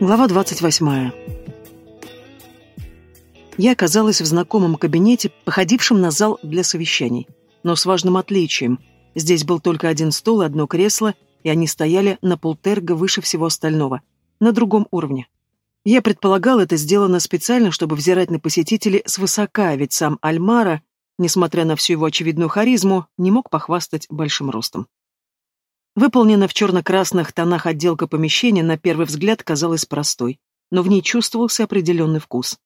Глава 28. Я оказалась в знакомом кабинете, походившем на зал для совещаний, но с важным отличием. Здесь был только один стол и одно кресло, и они стояли на полтерга выше всего остального, на другом уровне. Я предполагал, это сделано специально, чтобы взирать на посетителей свысока, ведь сам Альмара, несмотря на всю его очевидную харизму, не мог похвастать большим ростом. Выполнена в черно-красных тонах отделка помещения на первый взгляд казалась простой, но в ней чувствовался определенный вкус.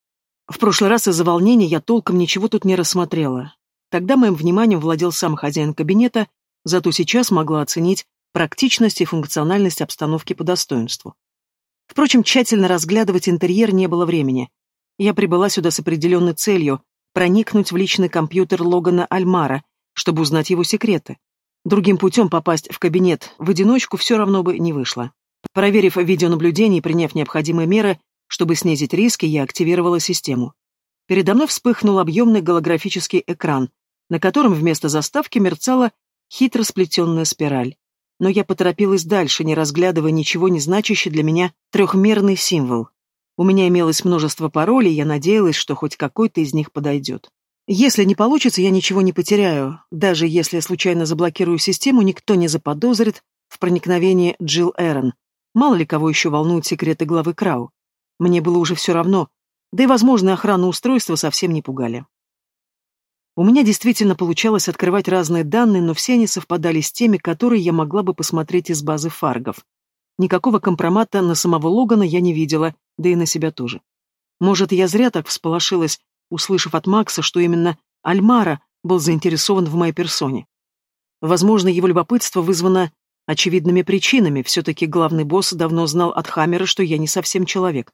В прошлый раз из-за волнения я толком ничего тут не рассмотрела. Тогда моим вниманием владел сам хозяин кабинета, зато сейчас могла оценить практичность и функциональность обстановки по достоинству. Впрочем, тщательно разглядывать интерьер не было времени. Я прибыла сюда с определенной целью — проникнуть в личный компьютер Логана Альмара, чтобы узнать его секреты. Другим путем попасть в кабинет в одиночку все равно бы не вышло. Проверив видеонаблюдение и приняв необходимые меры, чтобы снизить риски, я активировала систему. Передо мной вспыхнул объемный голографический экран, на котором вместо заставки мерцала хитро сплетенная спираль. Но я поторопилась дальше, не разглядывая ничего не значащий для меня трехмерный символ. У меня имелось множество паролей, я надеялась, что хоть какой-то из них подойдет. Если не получится, я ничего не потеряю. Даже если я случайно заблокирую систему, никто не заподозрит в проникновении Джилл Эрон. Мало ли кого еще волнуют секреты главы Крау. Мне было уже все равно, да и, возможно, охрана устройства совсем не пугали. У меня действительно получалось открывать разные данные, но все они совпадали с теми, которые я могла бы посмотреть из базы фаргов. Никакого компромата на самого Логана я не видела, да и на себя тоже. Может, я зря так всполошилась, услышав от Макса, что именно Альмара был заинтересован в моей персоне. Возможно, его любопытство вызвано очевидными причинами, все-таки главный босс давно знал от Хаммера, что я не совсем человек.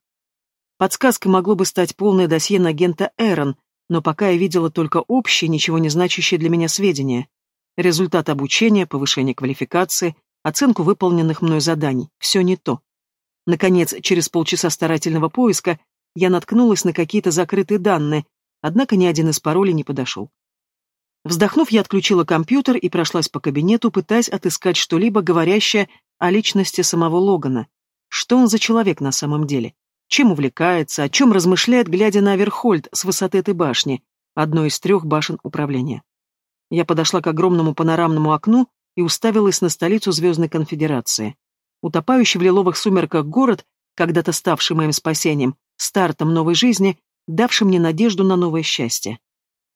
Подсказкой могло бы стать полное досье на агента Эрон, но пока я видела только общие, ничего не значащие для меня сведения. Результат обучения, повышение квалификации, оценку выполненных мной заданий. Все не то. Наконец, через полчаса старательного поиска я наткнулась на какие-то закрытые данные, однако ни один из паролей не подошел. Вздохнув, я отключила компьютер и прошлась по кабинету, пытаясь отыскать что-либо, говорящее о личности самого Логана. Что он за человек на самом деле? Чем увлекается, о чем размышляет, глядя на Аверхольд с высоты этой башни, одной из трех башен управления. Я подошла к огромному панорамному окну и уставилась на столицу Звездной Конфедерации. Утопающий в лиловых сумерках город, когда-то ставший моим спасением, стартом новой жизни, давшим мне надежду на новое счастье.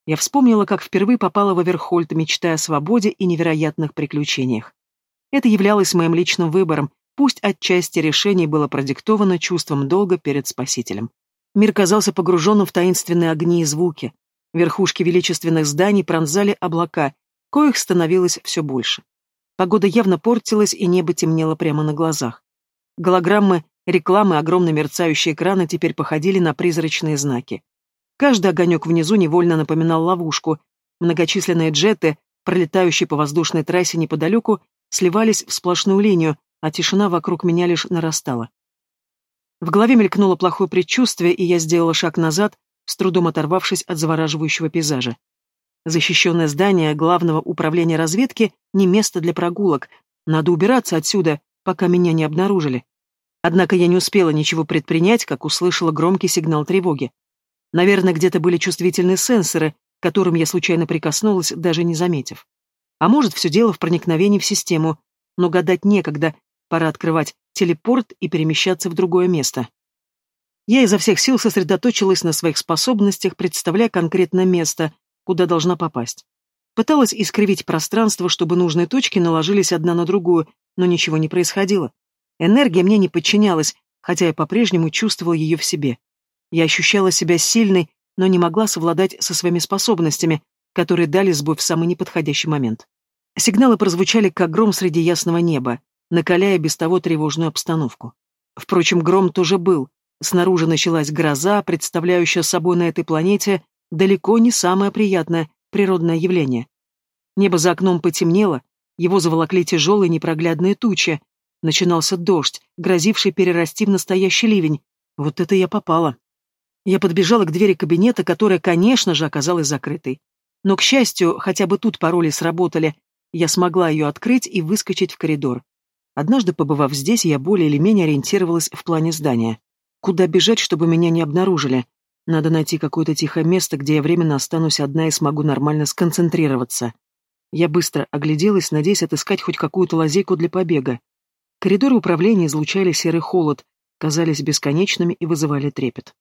Я вспомнила, как впервые попала в Аверхольд, мечтая о свободе и невероятных приключениях. Это являлось моим личным выбором, пусть отчасти решение было продиктовано чувством долга перед Спасителем. Мир казался погруженным в таинственные огни и звуки. Верхушки величественных зданий пронзали облака, коих становилось все больше. Погода явно портилась, и небо темнело прямо на глазах. Голограммы Рекламы, огромно мерцающие экраны теперь походили на призрачные знаки. Каждый огонек внизу невольно напоминал ловушку. Многочисленные джеты, пролетающие по воздушной трассе неподалеку, сливались в сплошную линию, а тишина вокруг меня лишь нарастала. В голове мелькнуло плохое предчувствие, и я сделала шаг назад, с трудом оторвавшись от завораживающего пейзажа. Защищенное здание главного управления разведки — не место для прогулок. Надо убираться отсюда, пока меня не обнаружили. Однако я не успела ничего предпринять, как услышала громкий сигнал тревоги. Наверное, где-то были чувствительные сенсоры, которым я случайно прикоснулась, даже не заметив. А может, все дело в проникновении в систему, но гадать некогда, пора открывать телепорт и перемещаться в другое место. Я изо всех сил сосредоточилась на своих способностях, представляя конкретное место, куда должна попасть. Пыталась искривить пространство, чтобы нужные точки наложились одна на другую, но ничего не происходило. Энергия мне не подчинялась, хотя я по-прежнему чувствовал ее в себе. Я ощущала себя сильной, но не могла совладать со своими способностями, которые дали сбой в самый неподходящий момент. Сигналы прозвучали как гром среди ясного неба, накаляя без того тревожную обстановку. Впрочем, гром тоже был. Снаружи началась гроза, представляющая собой на этой планете далеко не самое приятное природное явление. Небо за окном потемнело, его заволокли тяжелые непроглядные тучи, Начинался дождь, грозивший перерасти в настоящий ливень. Вот это я попала. Я подбежала к двери кабинета, которая, конечно же, оказалась закрытой. Но, к счастью, хотя бы тут пароли сработали, я смогла ее открыть и выскочить в коридор. Однажды, побывав здесь, я более или менее ориентировалась в плане здания. Куда бежать, чтобы меня не обнаружили? Надо найти какое-то тихое место, где я временно останусь одна и смогу нормально сконцентрироваться. Я быстро огляделась, надеясь отыскать хоть какую-то лазейку для побега. Коридоры управления излучали серый холод, казались бесконечными и вызывали трепет.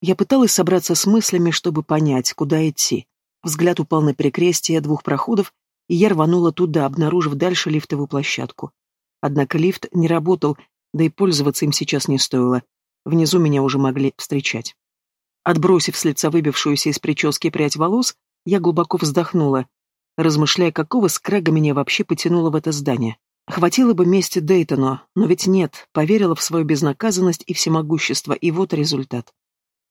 Я пыталась собраться с мыслями, чтобы понять, куда идти. Взгляд упал на перекрестие двух проходов, и я рванула туда, обнаружив дальше лифтовую площадку. Однако лифт не работал, да и пользоваться им сейчас не стоило. Внизу меня уже могли встречать. Отбросив с лица выбившуюся из прически прядь волос, я глубоко вздохнула, размышляя, какого скрэга меня вообще потянуло в это здание. Хватило бы мести Дейтону, но ведь нет, поверила в свою безнаказанность и всемогущество, и вот результат.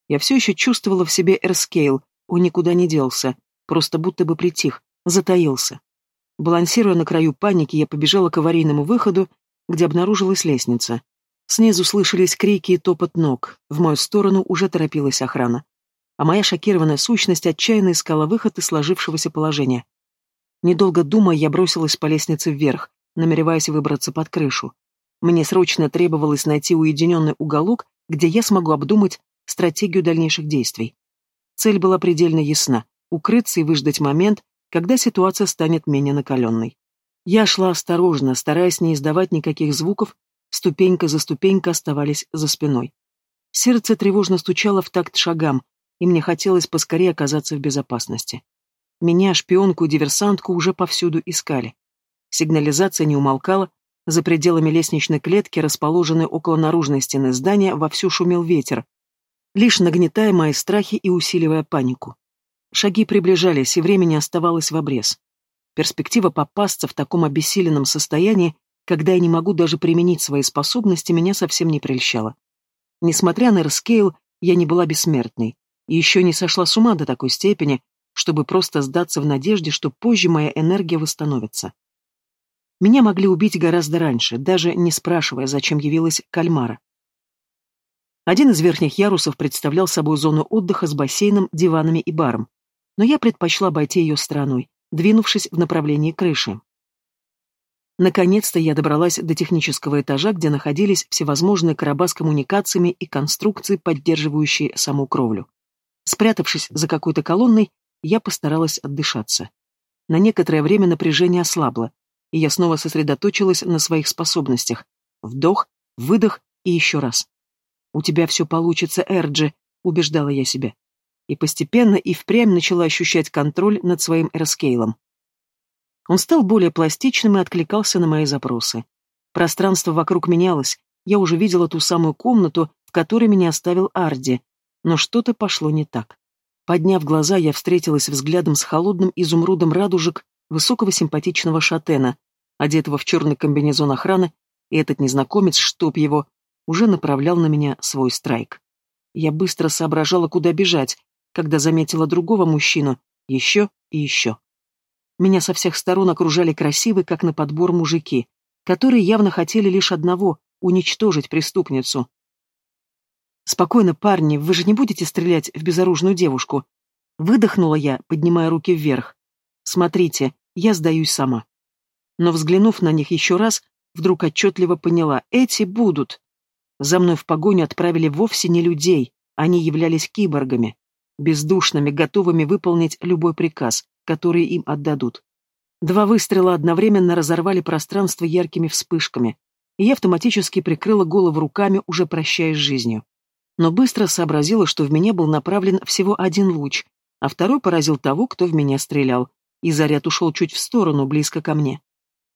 Я все еще чувствовала в себе Эрскейл, он никуда не делся, просто будто бы притих, затаился. Балансируя на краю паники, я побежала к аварийному выходу, где обнаружилась лестница. Снизу слышались крики и топот ног. В мою сторону уже торопилась охрана. А моя шокированная сущность отчаянно искала выход из сложившегося положения. Недолго думая, я бросилась по лестнице вверх, намереваясь выбраться под крышу. Мне срочно требовалось найти уединенный уголок, где я смогу обдумать стратегию дальнейших действий. Цель была предельно ясна — укрыться и выждать момент, когда ситуация станет менее накаленной. Я шла осторожно, стараясь не издавать никаких звуков, Ступенька за ступенькой оставались за спиной. Сердце тревожно стучало в такт шагам, и мне хотелось поскорее оказаться в безопасности. Меня, шпионку и диверсантку, уже повсюду искали. Сигнализация не умолкала, за пределами лестничной клетки, расположенной около наружной стены здания, вовсю шумел ветер, лишь нагнетая мои страхи и усиливая панику. Шаги приближались, и времени оставалось в обрез. Перспектива попасться в таком обессиленном состоянии когда я не могу даже применить свои способности, меня совсем не прельщало. Несмотря на Эрскейл, я не была бессмертной, и еще не сошла с ума до такой степени, чтобы просто сдаться в надежде, что позже моя энергия восстановится. Меня могли убить гораздо раньше, даже не спрашивая, зачем явилась кальмара. Один из верхних ярусов представлял собой зону отдыха с бассейном, диванами и баром, но я предпочла обойти ее стороной, двинувшись в направлении крыши. Наконец-то я добралась до технического этажа, где находились всевозможные короба с коммуникациями и конструкции, поддерживающие саму кровлю. Спрятавшись за какой-то колонной, я постаралась отдышаться. На некоторое время напряжение ослабло, и я снова сосредоточилась на своих способностях. Вдох, выдох и еще раз. «У тебя все получится, Эрджи», — убеждала я себя. И постепенно и впрямь начала ощущать контроль над своим эрскейлом. Он стал более пластичным и откликался на мои запросы. Пространство вокруг менялось, я уже видела ту самую комнату, в которой меня оставил Арди, но что-то пошло не так. Подняв глаза, я встретилась взглядом с холодным изумрудом радужек высокого симпатичного шатена, одетого в черный комбинезон охраны, и этот незнакомец, чтоб его, уже направлял на меня свой страйк. Я быстро соображала, куда бежать, когда заметила другого мужчину, еще и еще. Меня со всех сторон окружали красивые, как на подбор, мужики, которые явно хотели лишь одного — уничтожить преступницу. «Спокойно, парни, вы же не будете стрелять в безоружную девушку?» Выдохнула я, поднимая руки вверх. «Смотрите, я сдаюсь сама». Но, взглянув на них еще раз, вдруг отчетливо поняла — эти будут. За мной в погоню отправили вовсе не людей, они являлись киборгами, бездушными, готовыми выполнить любой приказ, которые им отдадут. Два выстрела одновременно разорвали пространство яркими вспышками, и я автоматически прикрыла голову руками, уже прощаясь с жизнью. Но быстро сообразила, что в меня был направлен всего один луч, а второй поразил того, кто в меня стрелял, и заряд ушел чуть в сторону, близко ко мне.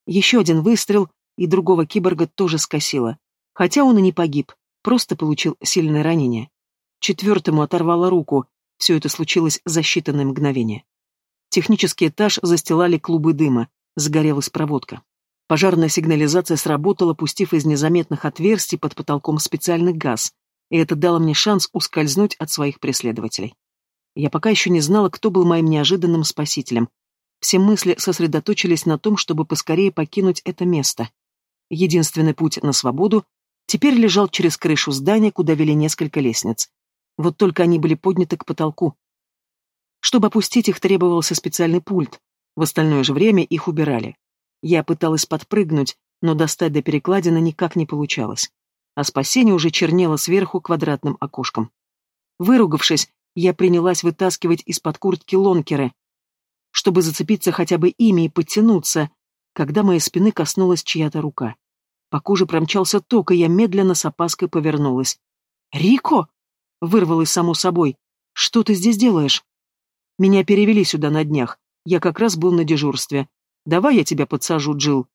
Еще один выстрел, и другого киборга тоже скосило. Хотя он и не погиб, просто получил сильное ранение. Четвертому оторвало руку, все это случилось за считанные мгновения. Технический этаж застилали клубы дыма, загорелась проводка. Пожарная сигнализация сработала, пустив из незаметных отверстий под потолком специальный газ, и это дало мне шанс ускользнуть от своих преследователей. Я пока еще не знала, кто был моим неожиданным спасителем. Все мысли сосредоточились на том, чтобы поскорее покинуть это место. Единственный путь на свободу теперь лежал через крышу здания, куда вели несколько лестниц. Вот только они были подняты к потолку. Чтобы опустить их, требовался специальный пульт. В остальное же время их убирали. Я пыталась подпрыгнуть, но достать до перекладины никак не получалось, а спасение уже чернело сверху квадратным окошком. Выругавшись, я принялась вытаскивать из-под куртки лонкеры, чтобы зацепиться хотя бы ими и подтянуться, когда моей спины коснулась чья-то рука. По коже промчался ток, и я медленно с опаской повернулась. «Рико!» — вырвалось само собой. «Что ты здесь делаешь?» «Меня перевели сюда на днях. Я как раз был на дежурстве. Давай я тебя подсажу, Джил.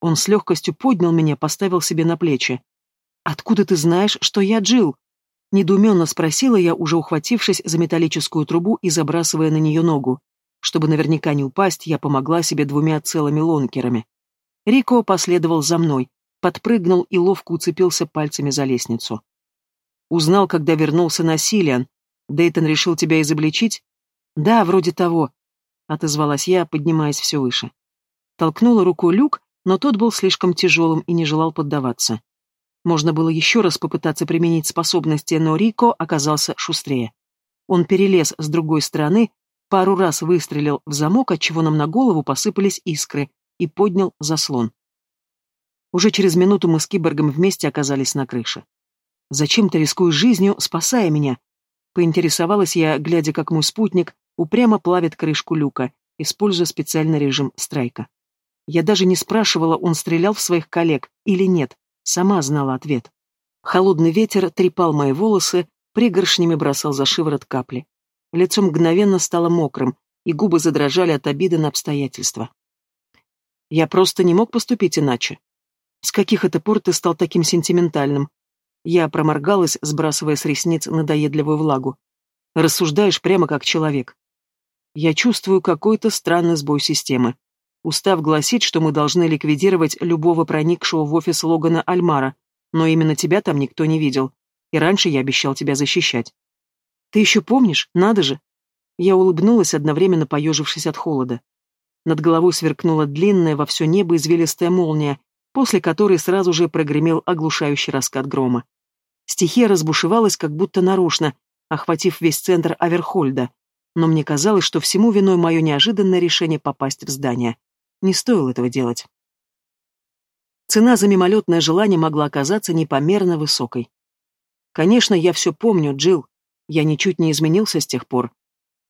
Он с легкостью поднял меня, поставил себе на плечи. «Откуда ты знаешь, что я Джил? Недоуменно спросила я, уже ухватившись за металлическую трубу и забрасывая на нее ногу. Чтобы наверняка не упасть, я помогла себе двумя целыми лонкерами. Рико последовал за мной, подпрыгнул и ловко уцепился пальцами за лестницу. Узнал, когда вернулся на Силиан. Дейтон решил тебя изобличить? Да, вроде того, отозвалась я, поднимаясь все выше. Толкнула рукой люк, но тот был слишком тяжелым и не желал поддаваться. Можно было еще раз попытаться применить способности, но Рико оказался шустрее. Он перелез с другой стороны, пару раз выстрелил в замок, отчего нам на голову посыпались искры, и поднял заслон. Уже через минуту мы с киборгом вместе оказались на крыше. «Зачем ты рискуешь жизнью, спасая меня?» Поинтересовалась я, глядя, как мой спутник упрямо плавит крышку люка, используя специальный режим страйка. Я даже не спрашивала, он стрелял в своих коллег или нет, сама знала ответ. Холодный ветер трепал мои волосы, пригоршнями бросал за шиворот капли. Лицо мгновенно стало мокрым, и губы задрожали от обиды на обстоятельства. Я просто не мог поступить иначе. С каких это пор ты стал таким сентиментальным? Я проморгалась, сбрасывая с ресниц надоедливую влагу. Рассуждаешь прямо как человек. Я чувствую какой-то странный сбой системы. Устав гласит, что мы должны ликвидировать любого проникшего в офис Логана Альмара, но именно тебя там никто не видел, и раньше я обещал тебя защищать. Ты еще помнишь? Надо же!» Я улыбнулась, одновременно поежившись от холода. Над головой сверкнула длинная во все небо извилистая молния, после которой сразу же прогремел оглушающий раскат грома. Стихия разбушевалась как будто нарочно, охватив весь центр Аверхольда, но мне казалось, что всему виной мое неожиданное решение попасть в здание. Не стоило этого делать. Цена за мимолетное желание могла оказаться непомерно высокой. Конечно, я все помню, Джилл. Я ничуть не изменился с тех пор.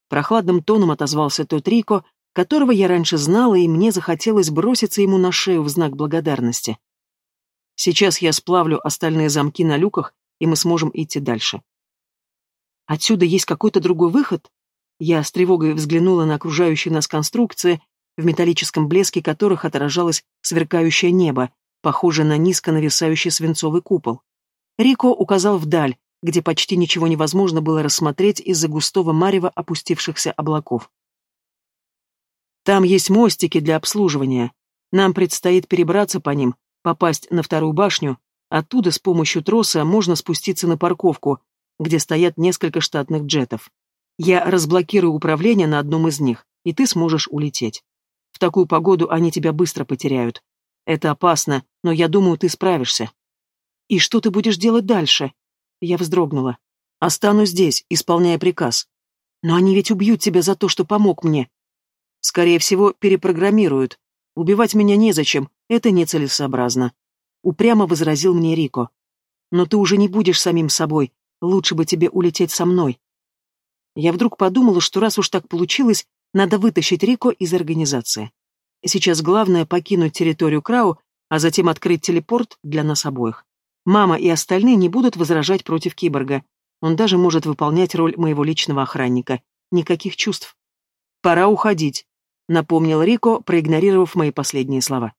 Прохладным тоном отозвался тот Рико, которого я раньше знала, и мне захотелось броситься ему на шею в знак благодарности. Сейчас я сплавлю остальные замки на люках, и мы сможем идти дальше. Отсюда есть какой-то другой выход? Я с тревогой взглянула на окружающие нас конструкции, в металлическом блеске которых отражалось сверкающее небо, похожее на низко нависающий свинцовый купол. Рико указал вдаль, где почти ничего невозможно было рассмотреть из-за густого марева опустившихся облаков. Там есть мостики для обслуживания. Нам предстоит перебраться по ним, попасть на вторую башню, оттуда с помощью троса можно спуститься на парковку, где стоят несколько штатных джетов. Я разблокирую управление на одном из них, и ты сможешь улететь. В такую погоду они тебя быстро потеряют. Это опасно, но я думаю, ты справишься. И что ты будешь делать дальше? Я вздрогнула. Останусь здесь, исполняя приказ. Но они ведь убьют тебя за то, что помог мне. Скорее всего, перепрограммируют. Убивать меня незачем, это нецелесообразно. Упрямо возразил мне Рико. Но ты уже не будешь самим собой. Лучше бы тебе улететь со мной. Я вдруг подумала, что раз уж так получилось, надо вытащить Рико из организации. Сейчас главное покинуть территорию Крау, а затем открыть телепорт для нас обоих. Мама и остальные не будут возражать против киборга. Он даже может выполнять роль моего личного охранника. Никаких чувств. «Пора уходить», — напомнил Рико, проигнорировав мои последние слова.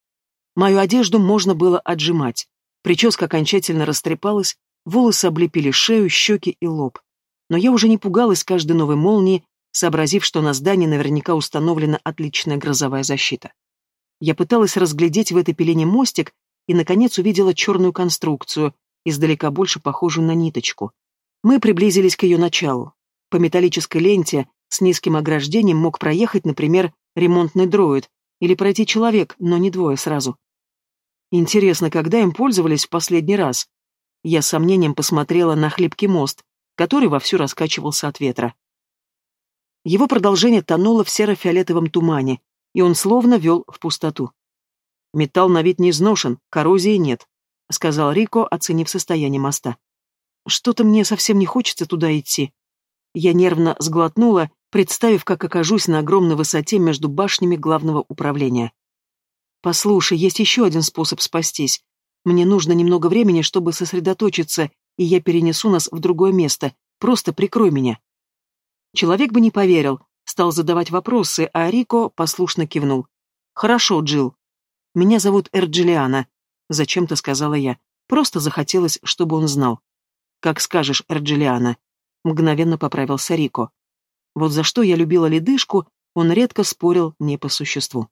Мою одежду можно было отжимать. Прическа окончательно растрепалась, волосы облепили шею, щеки и лоб. Но я уже не пугалась каждой новой молнии, сообразив, что на здании наверняка установлена отличная грозовая защита. Я пыталась разглядеть в этой пелене мостик и, наконец, увидела черную конструкцию, издалека больше похожую на ниточку. Мы приблизились к ее началу. По металлической ленте с низким ограждением мог проехать, например, ремонтный дроид, или пройти человек, но не двое сразу. Интересно, когда им пользовались в последний раз? Я с сомнением посмотрела на хлипкий мост, который вовсю раскачивался от ветра. Его продолжение тонуло в серо-фиолетовом тумане, и он словно вел в пустоту. Металл на вид не изношен, коррозии нет, сказал Рико, оценив состояние моста. Что-то мне совсем не хочется туда идти. Я нервно сглотнула, представив, как окажусь на огромной высоте между башнями главного управления. «Послушай, есть еще один способ спастись. Мне нужно немного времени, чтобы сосредоточиться, и я перенесу нас в другое место. Просто прикрой меня». Человек бы не поверил, стал задавать вопросы, а Рико послушно кивнул. «Хорошо, Джилл. Меня зовут Эрджилиана», — зачем-то сказала я. Просто захотелось, чтобы он знал. «Как скажешь, Эрджилиана», — мгновенно поправился Рико. Вот за что я любила ледышку, он редко спорил не по существу.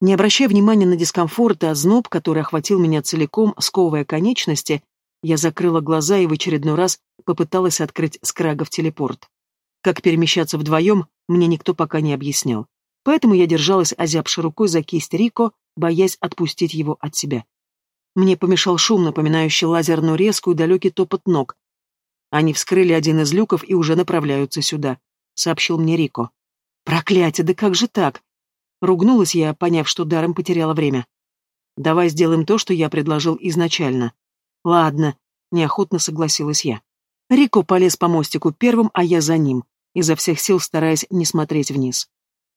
Не обращая внимания на дискомфорт и озноб, который охватил меня целиком, сковывая конечности, я закрыла глаза и в очередной раз попыталась открыть скрагов телепорт. Как перемещаться вдвоем, мне никто пока не объяснял. Поэтому я держалась озябшей рукой за кисть Рико, боясь отпустить его от себя. Мне помешал шум, напоминающий лазерную резку и далекий топот ног. Они вскрыли один из люков и уже направляются сюда сообщил мне Рико. «Проклятие, да как же так?» Ругнулась я, поняв, что даром потеряла время. «Давай сделаем то, что я предложил изначально». «Ладно», — неохотно согласилась я. Рико полез по мостику первым, а я за ним, изо всех сил стараясь не смотреть вниз.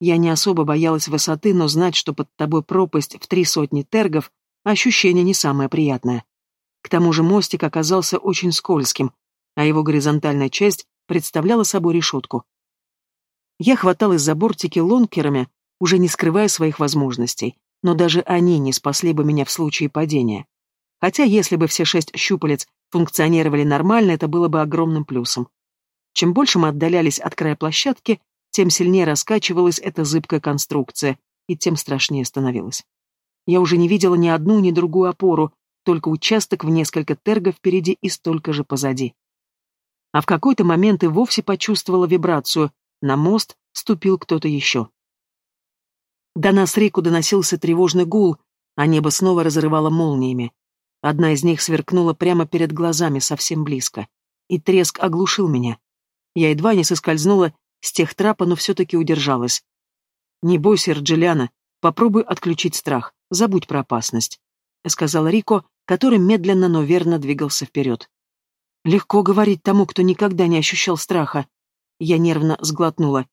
Я не особо боялась высоты, но знать, что под тобой пропасть в три сотни тергов, ощущение не самое приятное. К тому же мостик оказался очень скользким, а его горизонтальная часть представляла собой решетку. Я хваталась за бортики лонкерами, уже не скрывая своих возможностей, но даже они не спасли бы меня в случае падения. Хотя если бы все шесть щупалец функционировали нормально, это было бы огромным плюсом. Чем больше мы отдалялись от края площадки, тем сильнее раскачивалась эта зыбкая конструкция, и тем страшнее становилась. Я уже не видела ни одну, ни другую опору, только участок в несколько тергов впереди и столько же позади. А в какой-то момент и вовсе почувствовала вибрацию, на мост ступил кто-то еще. До нас реку доносился тревожный гул, а небо снова разрывало молниями. Одна из них сверкнула прямо перед глазами, совсем близко. И треск оглушил меня. Я едва не соскользнула с тех трапа, но все-таки удержалась. «Не бойся, Рджелиана, попробуй отключить страх, забудь про опасность», — сказал Рико, который медленно, но верно двигался вперед. «Легко говорить тому, кто никогда не ощущал страха», я нервно сглотнула.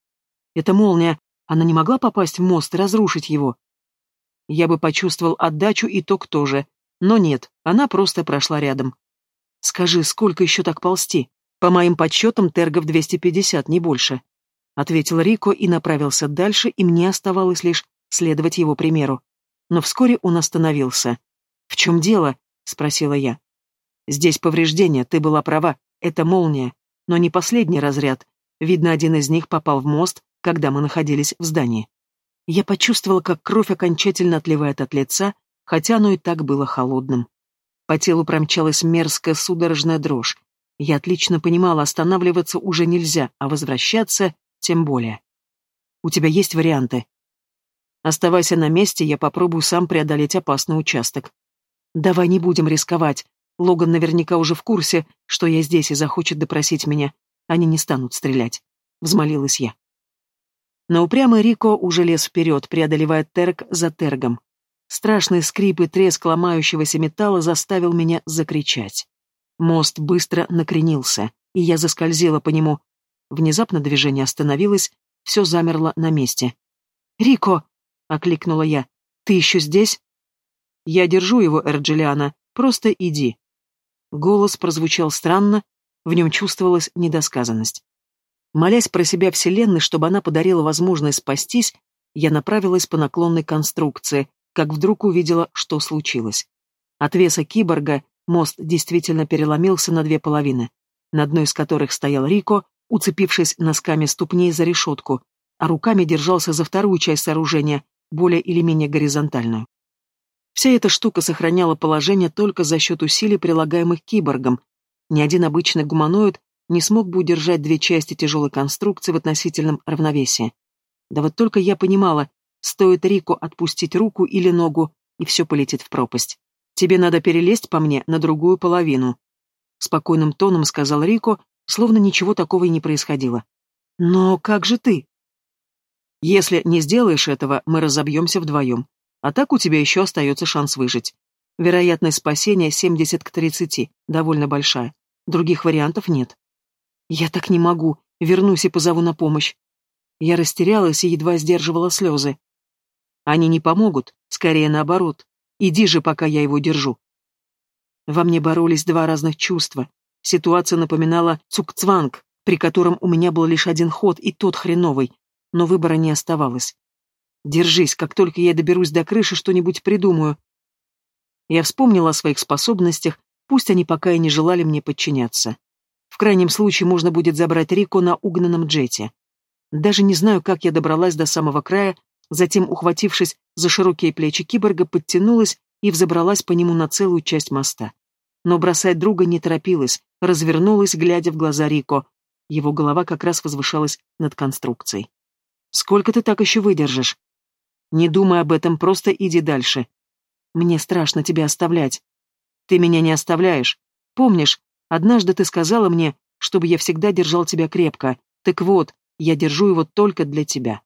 Эта молния, она не могла попасть в мост и разрушить его. Я бы почувствовал отдачу и ток тоже. Но нет, она просто прошла рядом. «Скажи, сколько еще так ползти? По моим подсчетам, тергов 250, не больше», — ответил Рико и направился дальше, и мне оставалось лишь следовать его примеру. Но вскоре он остановился. «В чем дело?» — спросила я. «Здесь повреждение, ты была права. Это молния. Но не последний разряд. Видно, один из них попал в мост, когда мы находились в здании. Я почувствовала, как кровь окончательно отливает от лица, хотя оно и так было холодным. По телу промчалась мерзкая судорожная дрожь. Я отлично понимала, останавливаться уже нельзя, а возвращаться тем более. У тебя есть варианты? Оставайся на месте, я попробую сам преодолеть опасный участок. Давай не будем рисковать. Логан наверняка уже в курсе, что я здесь и захочет допросить меня. Они не станут стрелять. Взмолилась я. Но упрямый Рико уже лез вперед, преодолевая терг за тергом. Страшный скрип и треск ломающегося металла заставил меня закричать. Мост быстро накренился, и я заскользила по нему. Внезапно движение остановилось, все замерло на месте. «Рико!» — окликнула я. «Ты еще здесь?» «Я держу его, Эрджилиана. Просто иди». Голос прозвучал странно, в нем чувствовалась недосказанность. Молясь про себя Вселенной, чтобы она подарила возможность спастись, я направилась по наклонной конструкции, как вдруг увидела, что случилось. От веса киборга мост действительно переломился на две половины, на одной из которых стоял Рико, уцепившись носками ступней за решетку, а руками держался за вторую часть сооружения, более или менее горизонтальную. Вся эта штука сохраняла положение только за счет усилий, прилагаемых киборгом, ни один обычный гуманоид не смог бы удержать две части тяжелой конструкции в относительном равновесии. Да вот только я понимала, стоит Рику отпустить руку или ногу, и все полетит в пропасть. Тебе надо перелезть по мне на другую половину. Спокойным тоном сказал Рико, словно ничего такого и не происходило. Но как же ты? Если не сделаешь этого, мы разобьемся вдвоем. А так у тебя еще остается шанс выжить. Вероятность спасения 70 к 30, довольно большая. Других вариантов нет. Я так не могу. Вернусь и позову на помощь. Я растерялась и едва сдерживала слезы. Они не помогут, скорее наоборот. Иди же, пока я его держу. Во мне боролись два разных чувства. Ситуация напоминала цукцванг, при котором у меня был лишь один ход, и тот хреновый, но выбора не оставалось. Держись, как только я доберусь до крыши, что-нибудь придумаю. Я вспомнила о своих способностях, пусть они пока и не желали мне подчиняться. В крайнем случае можно будет забрать Рико на угнанном джете. Даже не знаю, как я добралась до самого края, затем, ухватившись за широкие плечи киборга, подтянулась и взобралась по нему на целую часть моста. Но бросать друга не торопилась, развернулась, глядя в глаза Рико. Его голова как раз возвышалась над конструкцией. «Сколько ты так еще выдержишь?» «Не думай об этом, просто иди дальше. Мне страшно тебя оставлять. Ты меня не оставляешь. Помнишь, однажды ты сказала мне, чтобы я всегда держал тебя крепко. Так вот, я держу его только для тебя».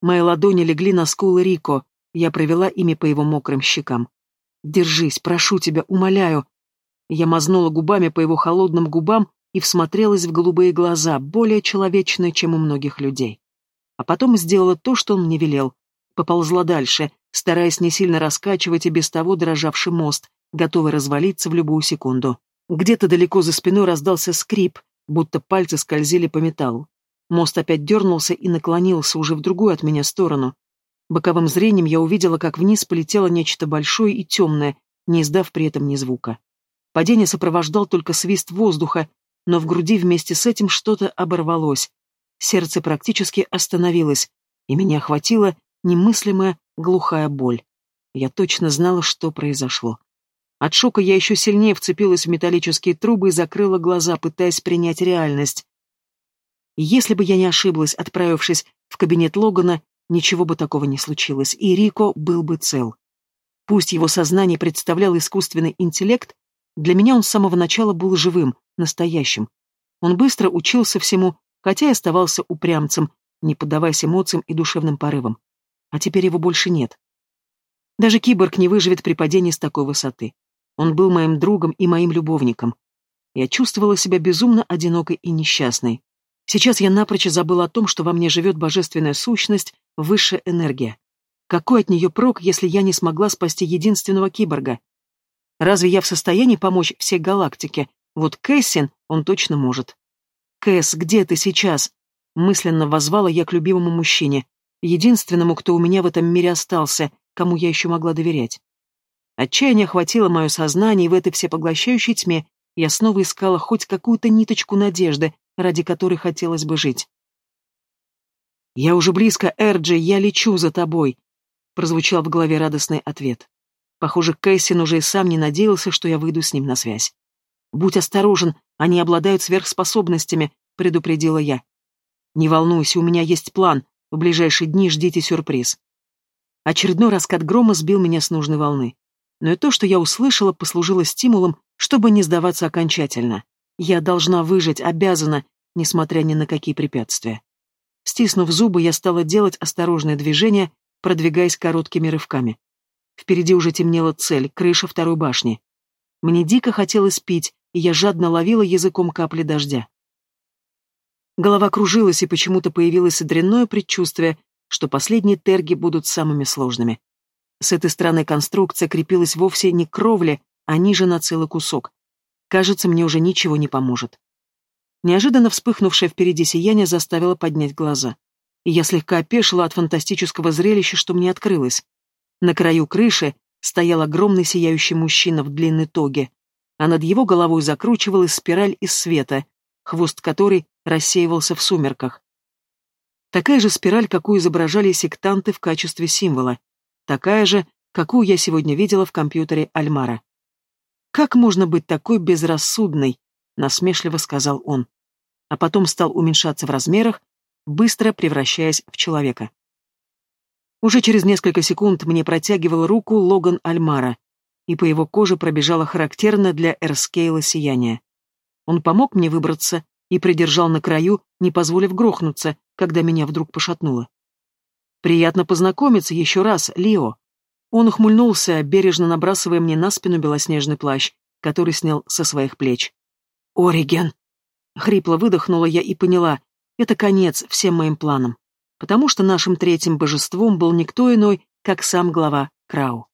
Мои ладони легли на скулы Рико, я провела ими по его мокрым щекам. «Держись, прошу тебя, умоляю». Я мазнула губами по его холодным губам и всмотрелась в голубые глаза, более человечные, чем у многих людей. А потом сделала то, что он мне велел. Поползла дальше, стараясь не сильно раскачивать и без того дрожавший мост, готовый развалиться в любую секунду. Где-то далеко за спиной раздался скрип, будто пальцы скользили по металлу. Мост опять дернулся и наклонился уже в другую от меня сторону. Боковым зрением я увидела, как вниз полетело нечто большое и темное, не издав при этом ни звука. Падение сопровождал только свист воздуха, но в груди вместе с этим что-то оборвалось. Сердце практически остановилось, и меня охватила немыслимая глухая боль. Я точно знала, что произошло. От шока я еще сильнее вцепилась в металлические трубы и закрыла глаза, пытаясь принять реальность. Если бы я не ошиблась, отправившись в кабинет Логана, ничего бы такого не случилось, и Рико был бы цел. Пусть его сознание представлял искусственный интеллект, для меня он с самого начала был живым, настоящим. Он быстро учился всему, хотя и оставался упрямцем, не поддаваясь эмоциям и душевным порывам. А теперь его больше нет. Даже киборг не выживет при падении с такой высоты. Он был моим другом и моим любовником. Я чувствовала себя безумно одинокой и несчастной. Сейчас я напрочь забыла о том, что во мне живет божественная сущность, высшая энергия. Какой от нее прок, если я не смогла спасти единственного киборга? Разве я в состоянии помочь всей галактике? Вот Кэссин он точно может. «Кэс, где ты сейчас?» Мысленно возвала я к любимому мужчине, единственному, кто у меня в этом мире остался, кому я еще могла доверять. Отчаяние охватило мое сознание, и в этой всепоглощающей тьме я снова искала хоть какую-то ниточку надежды, ради которой хотелось бы жить. «Я уже близко, Эрджи, я лечу за тобой», — прозвучал в голове радостный ответ. Похоже, Кэссин уже и сам не надеялся, что я выйду с ним на связь. «Будь осторожен, они обладают сверхспособностями», — предупредила я. «Не волнуйся, у меня есть план. В ближайшие дни ждите сюрприз». Очередной раскат грома сбил меня с нужной волны. Но и то, что я услышала, послужило стимулом, чтобы не сдаваться окончательно. Я должна выжить, обязана, несмотря ни на какие препятствия. Стиснув зубы, я стала делать осторожные движения, продвигаясь короткими рывками. Впереди уже темнела цель — крыша второй башни. Мне дико хотелось пить, и я жадно ловила языком капли дождя. Голова кружилась, и почему-то появилось дрянное предчувствие, что последние терги будут самыми сложными. С этой стороны конструкция крепилась вовсе не к кровле, а ниже на целый кусок. Кажется, мне уже ничего не поможет. Неожиданно вспыхнувшее впереди сияние заставило поднять глаза. И я слегка опешила от фантастического зрелища, что мне открылось. На краю крыши стоял огромный сияющий мужчина в длинной тоге, а над его головой закручивалась спираль из света, хвост которой рассеивался в сумерках. Такая же спираль, какую изображали сектанты в качестве символа. Такая же, какую я сегодня видела в компьютере Альмара. «Как можно быть такой безрассудной?» — насмешливо сказал он. А потом стал уменьшаться в размерах, быстро превращаясь в человека. Уже через несколько секунд мне протягивал руку Логан Альмара, и по его коже пробежало характерно для Эрскейла сияние. Он помог мне выбраться и придержал на краю, не позволив грохнуться, когда меня вдруг пошатнуло. «Приятно познакомиться еще раз, Лео». Он ухмыльнулся, бережно набрасывая мне на спину белоснежный плащ, который снял со своих плеч. «Ориген!» Хрипло выдохнула я и поняла, это конец всем моим планам потому что нашим третьим божеством был никто иной, как сам глава Крау.